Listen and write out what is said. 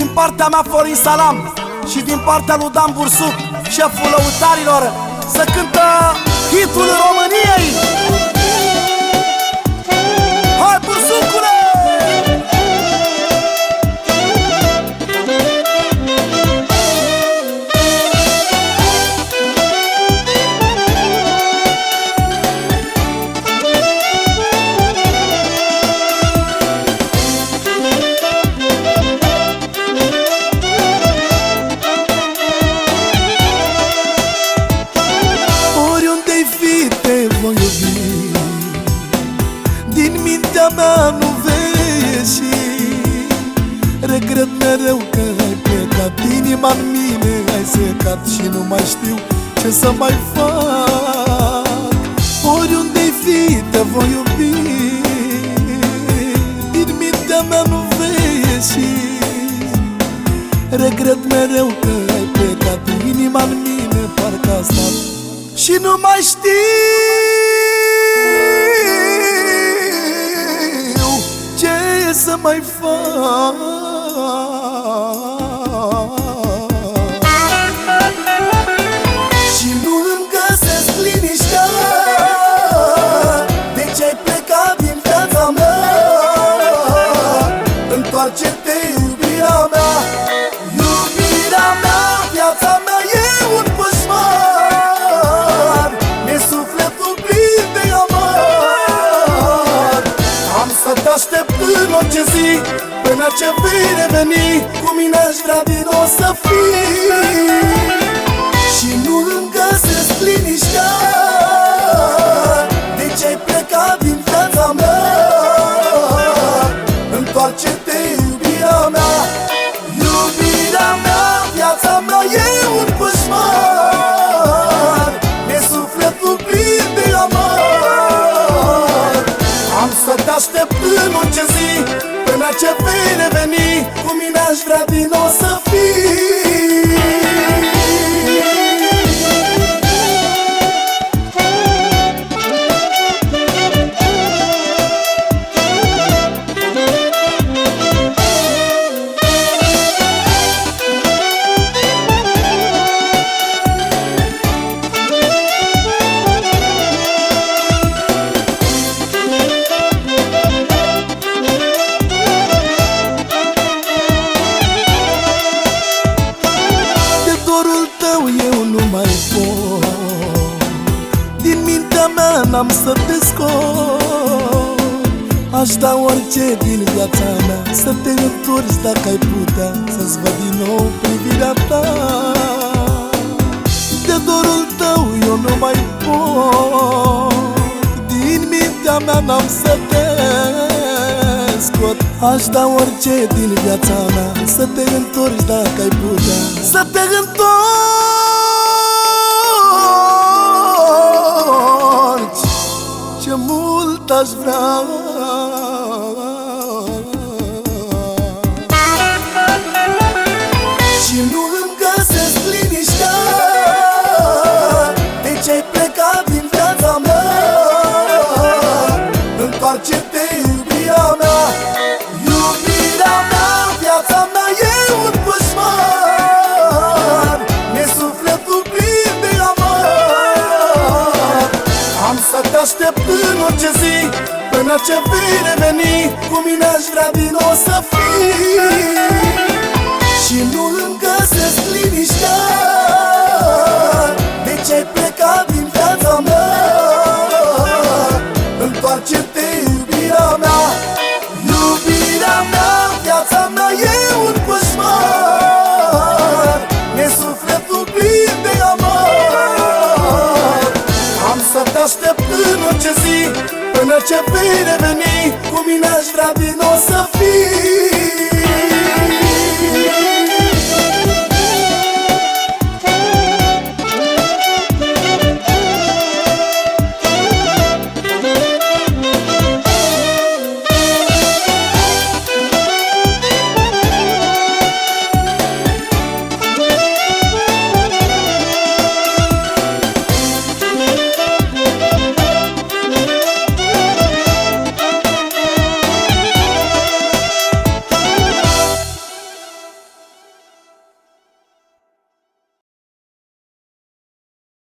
Din partea mea Florin Salam Și din partea lui Dan Bursuc Șeful lăutarilor Să cântă hitul României ai secat Și nu mai știu ce să mai fac. Oriunde-i fi te voi iubi. Din mintea mea nu vei ieși. Regret mereu că ai plecat Inima în mine parcă a stat Și nu mai știu Ce să mai fac Întoarce-te iubirea mea. Iubirea mea, viața mea e un coșmar Mi-e sufletul plin de amar. Am să te aștept în orice zi Până ce vei reveni. Cu mine aș vrea din nou să fii. Și nu îmi găsesc liniștea Până ce vei reveni Cu mine aș vrea din nou să fii mea n-am să te scot. Aș da orice din viața mea Să te întorci dacă ai putea Să-ți văd din nou privirea ta. De dorul tău eu nu mai pot Din mintea mea n-am să te scot. Aș da orice din viața mea Să te întorci dacă ai putea Să te întorci mult aș aștept în orice zi Până ce vei reveni Cu mine aș vrea din nou să fii orice zi Până ce vei reveni Cu mine aș vrea din nou să fii